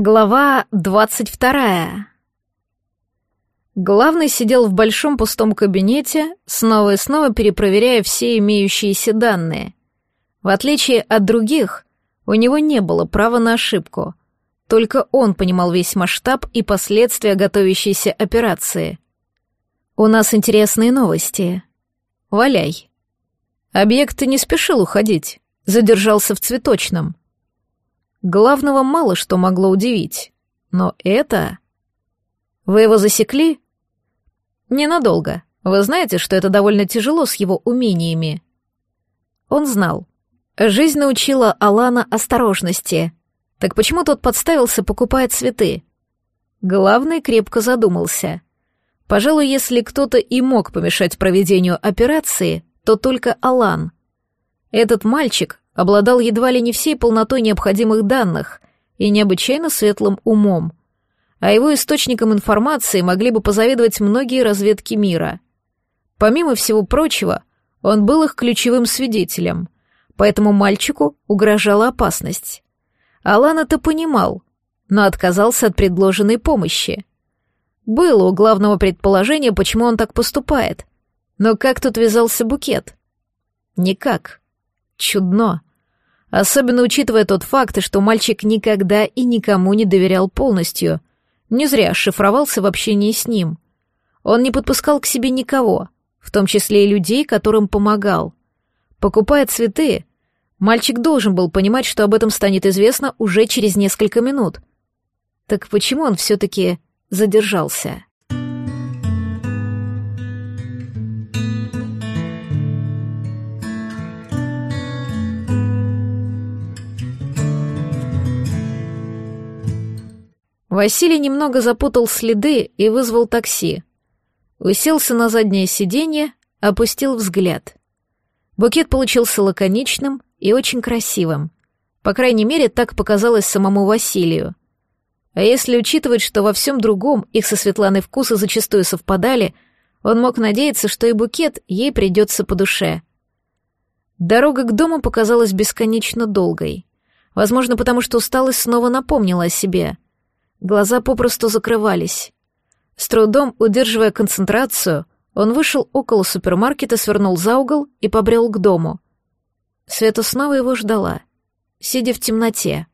Глава двадцать вторая. Главный сидел в большом пустом кабинете, снова и снова перепроверяя все имеющиеся данные. В отличие от других, у него не было права на ошибку. Только он понимал весь масштаб и последствия готовящейся операции. «У нас интересные новости. Валяй». Объект не спешил уходить, задержался в цветочном. Главного мало что могло удивить. Но это... Вы его засекли? Ненадолго. Вы знаете, что это довольно тяжело с его умениями. Он знал. Жизнь научила Алана осторожности. Так почему тот подставился, покупая цветы? Главный крепко задумался. Пожалуй, если кто-то и мог помешать проведению операции, то только Алан. Этот мальчик обладал едва ли не всей полнотой необходимых данных и необычайно светлым умом. А его источникам информации могли бы позавидовать многие разведки мира. Помимо всего прочего, он был их ключевым свидетелем, поэтому мальчику угрожала опасность. Алан это понимал, но отказался от предложенной помощи. Было у главного предположения, почему он так поступает. Но как тут вязался букет? Никак. Чудно. Особенно учитывая тот факт, что мальчик никогда и никому не доверял полностью. Не зря шифровался в общении с ним. Он не подпускал к себе никого, в том числе и людей, которым помогал. Покупая цветы, мальчик должен был понимать, что об этом станет известно уже через несколько минут. Так почему он все-таки задержался? Василий немного запутал следы и вызвал такси. Уселся на заднее сиденье, опустил взгляд. Букет получился лаконичным и очень красивым. По крайней мере, так показалось самому Василию. А если учитывать, что во всем другом их со Светланой вкусы зачастую совпадали, он мог надеяться, что и букет ей придется по душе. Дорога к дому показалась бесконечно долгой. Возможно, потому что усталость снова напомнила о себе — Глаза попросту закрывались. С трудом, удерживая концентрацию, он вышел около супермаркета, свернул за угол и побрел к дому. Света снова его ждала, сидя в темноте.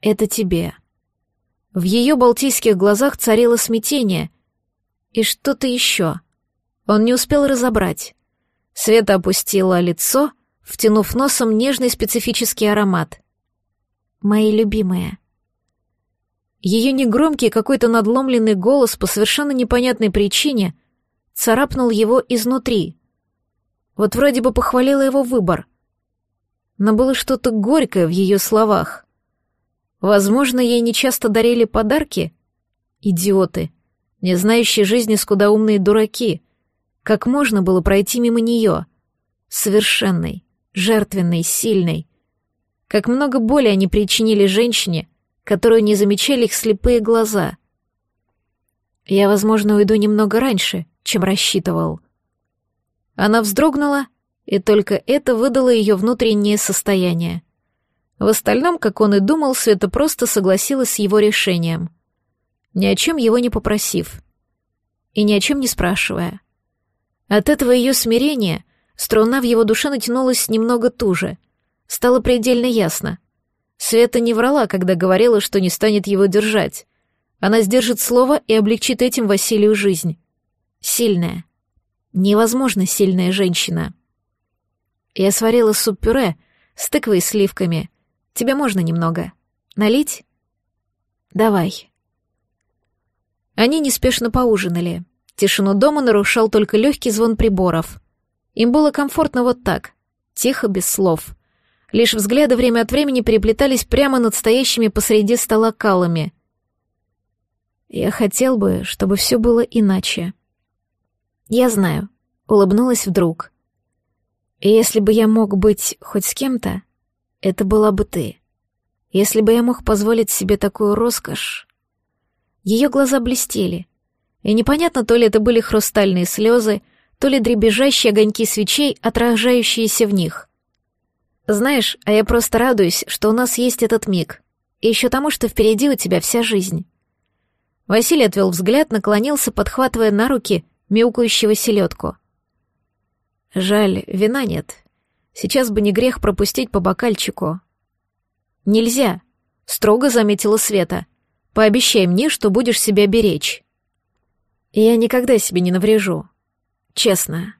«Это тебе». В ее балтийских глазах царило смятение и что-то еще. Он не успел разобрать. Света опустила лицо, втянув носом нежный специфический аромат. «Мои любимые». Ее негромкий какой-то надломленный голос по совершенно непонятной причине царапнул его изнутри. Вот вроде бы похвалила его выбор, но было что-то горькое в ее словах. Возможно, ей нечасто дарили подарки? Идиоты, не знающие жизни скудоумные дураки. Как можно было пройти мимо нее? Совершенной, жертвенной, сильной. Как много боли они причинили женщине, которую не замечали их слепые глаза. Я, возможно, уйду немного раньше, чем рассчитывал. Она вздрогнула, и только это выдало ее внутреннее состояние. В остальном, как он и думал, Света просто согласилась с его решением, ни о чем его не попросив и ни о чем не спрашивая. От этого ее смирения струна в его душе натянулась немного туже. Стало предельно ясно — Света не врала, когда говорила, что не станет его держать. Она сдержит слово и облегчит этим Василию жизнь. Сильная. Невозможно сильная женщина. Я сварила суп-пюре с тыквой и сливками. Тебе можно немного. Налить? Давай. Они неспешно поужинали. Тишину дома нарушал только легкий звон приборов. Им было комфортно вот так, тихо, без слов — Лишь взгляды время от времени переплетались прямо над стоящими посреди стола калами. Я хотел бы, чтобы все было иначе. Я знаю, улыбнулась вдруг. И если бы я мог быть хоть с кем-то, это была бы ты. Если бы я мог позволить себе такую роскошь. Ее глаза блестели, и непонятно, то ли это были хрустальные слезы, то ли дребезжащие огоньки свечей, отражающиеся в них. Знаешь, а я просто радуюсь, что у нас есть этот миг. И еще тому, что впереди у тебя вся жизнь. Василий отвел взгляд, наклонился, подхватывая на руки мяукающего селедку. Жаль, вина нет. Сейчас бы не грех пропустить по бокальчику. Нельзя, строго заметила Света. Пообещай мне, что будешь себя беречь. Я никогда себе не наврежу. Честно.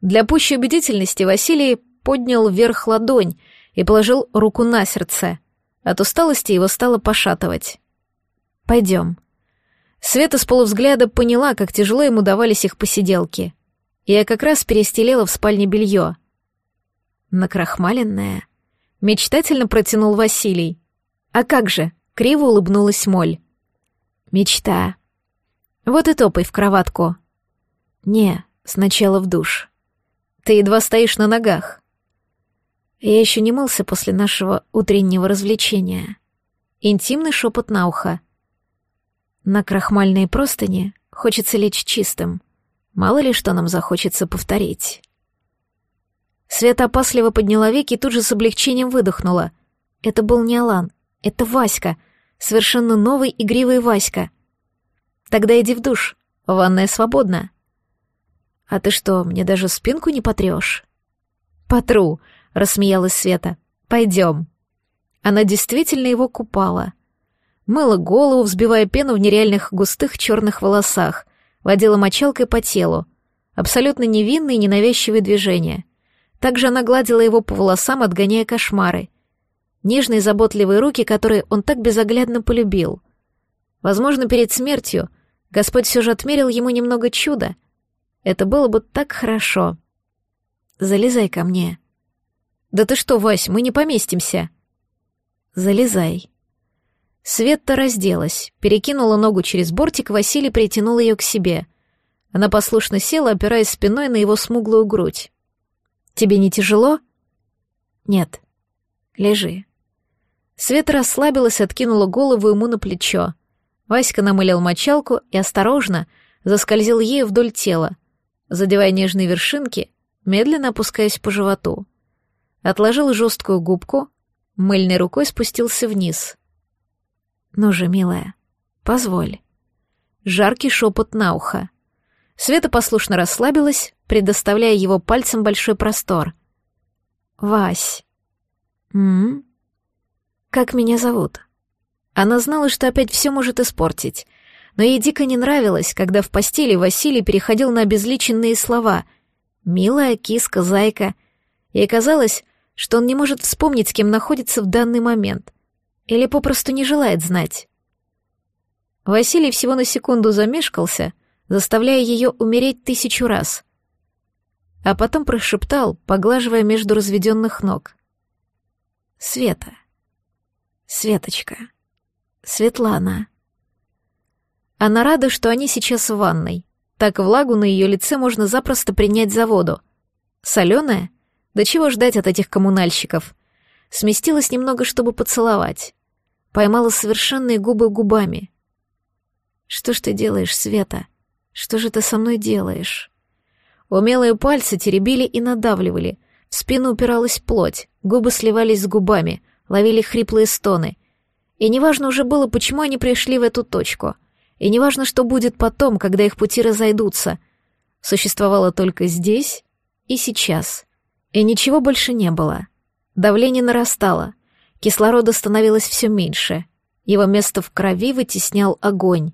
Для пущей убедительности Василий поднял вверх ладонь и положил руку на сердце. От усталости его стало пошатывать. «Пойдем». Света с полувзгляда поняла, как тяжело ему давались их посиделки. Я как раз перестелила в спальне белье. Накрахмаленная. Мечтательно протянул Василий. «А как же?» — криво улыбнулась Моль. «Мечта. Вот и топай в кроватку». «Не, сначала в душ. Ты едва стоишь на ногах». Я еще не мылся после нашего утреннего развлечения. Интимный шепот на ухо. На крахмальные простыни хочется лечь чистым. Мало ли что нам захочется повторить. Света опасливо подняла веки и тут же с облегчением выдохнула. Это был не Алан, это Васька, совершенно новый игривый Васька. Тогда иди в душ, ванная свободна. А ты что, мне даже спинку не потрешь? Потру, рассмеялась Света. Пойдем. Она действительно его купала. Мыла голову, взбивая пену в нереальных густых черных волосах, водила мочалкой по телу. Абсолютно невинные и ненавязчивые движения. Также она гладила его по волосам, отгоняя кошмары. Нежные заботливые руки, которые он так безоглядно полюбил. Возможно, перед смертью Господь все же отмерил ему немного чуда. Это было бы так хорошо. «Залезай ко мне», «Да ты что, Вась, мы не поместимся!» «Залезай». Светта разделась, перекинула ногу через бортик, Василий притянул ее к себе. Она послушно села, опираясь спиной на его смуглую грудь. «Тебе не тяжело?» «Нет». «Лежи». Света расслабилась, откинула голову ему на плечо. Васька намылил мочалку и осторожно заскользил ею вдоль тела, задевая нежные вершинки, медленно опускаясь по животу отложил жесткую губку, мыльной рукой спустился вниз. «Ну же, милая, позволь». Жаркий шепот на ухо. Света послушно расслабилась, предоставляя его пальцем большой простор. «Вась». «М, Как меня зовут?» Она знала, что опять все может испортить, но ей дико не нравилось, когда в постели Василий переходил на обезличенные слова «милая киска, зайка». Ей казалось, что он не может вспомнить, с кем находится в данный момент, или попросту не желает знать. Василий всего на секунду замешкался, заставляя ее умереть тысячу раз, а потом прошептал, поглаживая между разведенных ног. «Света. Светочка. Светлана». Она рада, что они сейчас в ванной. Так влагу на ее лице можно запросто принять за воду. Соленая? Да чего ждать от этих коммунальщиков? Сместилась немного, чтобы поцеловать. Поймала совершенные губы губами. «Что ж ты делаешь, Света? Что же ты со мной делаешь?» Умелые пальцы теребили и надавливали. В спину упиралась плоть, губы сливались с губами, ловили хриплые стоны. И неважно уже было, почему они пришли в эту точку. И неважно, что будет потом, когда их пути разойдутся. Существовало только здесь и сейчас. И ничего больше не было. Давление нарастало, кислорода становилось все меньше. Его место в крови вытеснял огонь.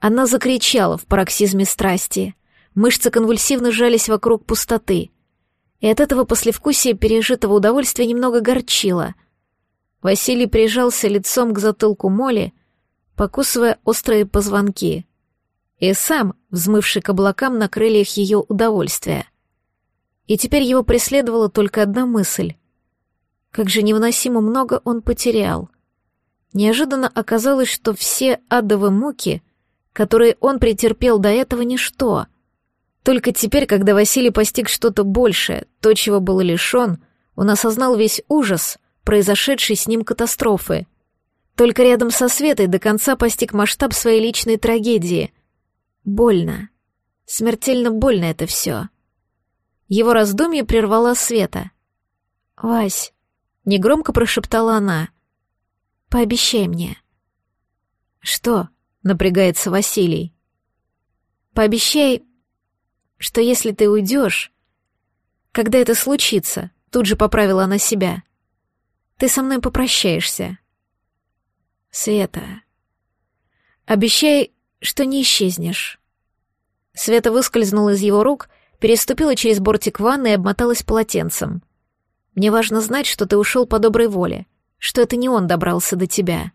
Она закричала в пароксизме страсти. Мышцы конвульсивно сжались вокруг пустоты. И от этого послевкусия пережитого удовольствия немного горчило. Василий прижался лицом к затылку Моли, покусывая острые позвонки. И сам, взмывший к облакам на крыльях ее удовольствия — и теперь его преследовала только одна мысль. Как же невыносимо много он потерял. Неожиданно оказалось, что все адовые муки, которые он претерпел до этого, ничто. Только теперь, когда Василий постиг что-то большее, то, чего был лишен, он осознал весь ужас, произошедшей с ним катастрофы. Только рядом со Светой до конца постиг масштаб своей личной трагедии. Больно. Смертельно больно это все. Его раздумье прервала Света. «Вась», — негромко прошептала она, Пообещай мне». «Что?» — напрягается Василий. «Пообещай, что если ты уйдешь, когда это случится, тут же поправила она себя, ты со мной попрощаешься. Света, обещай, что не исчезнешь». Света выскользнула из его рук, переступила через бортик ванны и обмоталась полотенцем. «Мне важно знать, что ты ушел по доброй воле, что это не он добрался до тебя».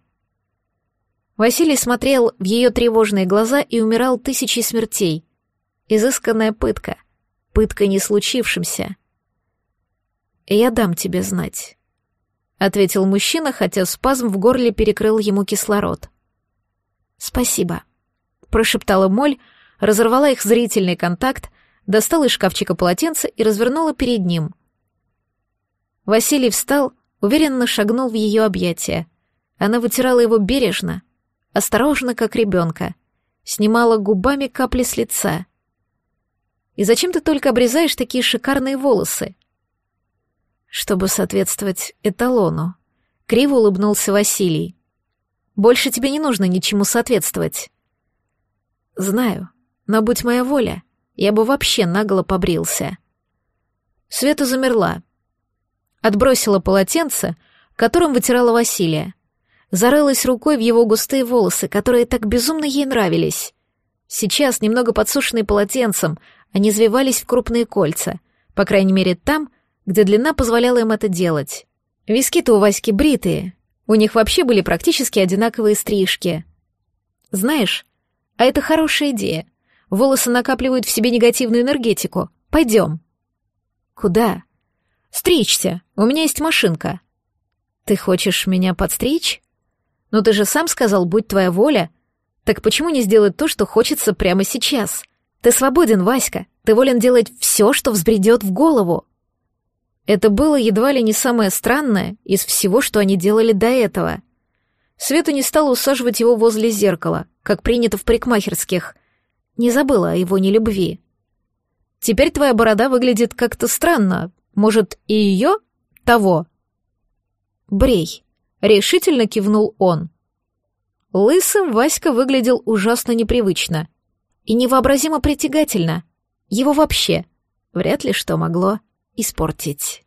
Василий смотрел в ее тревожные глаза и умирал тысячей смертей. Изысканная пытка. Пытка не случившимся. «Я дам тебе знать», — ответил мужчина, хотя спазм в горле перекрыл ему кислород. «Спасибо», — прошептала Моль, разорвала их зрительный контакт, достала из шкафчика полотенце и развернула перед ним. Василий встал, уверенно шагнул в ее объятия. Она вытирала его бережно, осторожно, как ребенка, снимала губами капли с лица. «И зачем ты только обрезаешь такие шикарные волосы?» «Чтобы соответствовать эталону», — криво улыбнулся Василий. «Больше тебе не нужно ничему соответствовать». «Знаю, но будь моя воля, я бы вообще нагло побрился». Света замерла. Отбросила полотенце, которым вытирала Василия зарылась рукой в его густые волосы, которые так безумно ей нравились. Сейчас, немного подсушенные полотенцем, они извивались в крупные кольца, по крайней мере там, где длина позволяла им это делать. Виски-то у Васьки бритые, у них вообще были практически одинаковые стрижки. Знаешь, а это хорошая идея. Волосы накапливают в себе негативную энергетику. Пойдем. Куда? Стричься. У меня есть машинка. Ты хочешь меня подстричь? Но ты же сам сказал, будь твоя воля. Так почему не сделать то, что хочется прямо сейчас? Ты свободен, Васька. Ты волен делать все, что взбредет в голову. Это было едва ли не самое странное из всего, что они делали до этого. Света не стала усаживать его возле зеркала, как принято в парикмахерских. Не забыла о его нелюбви. Теперь твоя борода выглядит как-то странно. Может, и ее? Того? Брей решительно кивнул он. Лысым Васька выглядел ужасно непривычно и невообразимо притягательно. Его вообще вряд ли что могло испортить.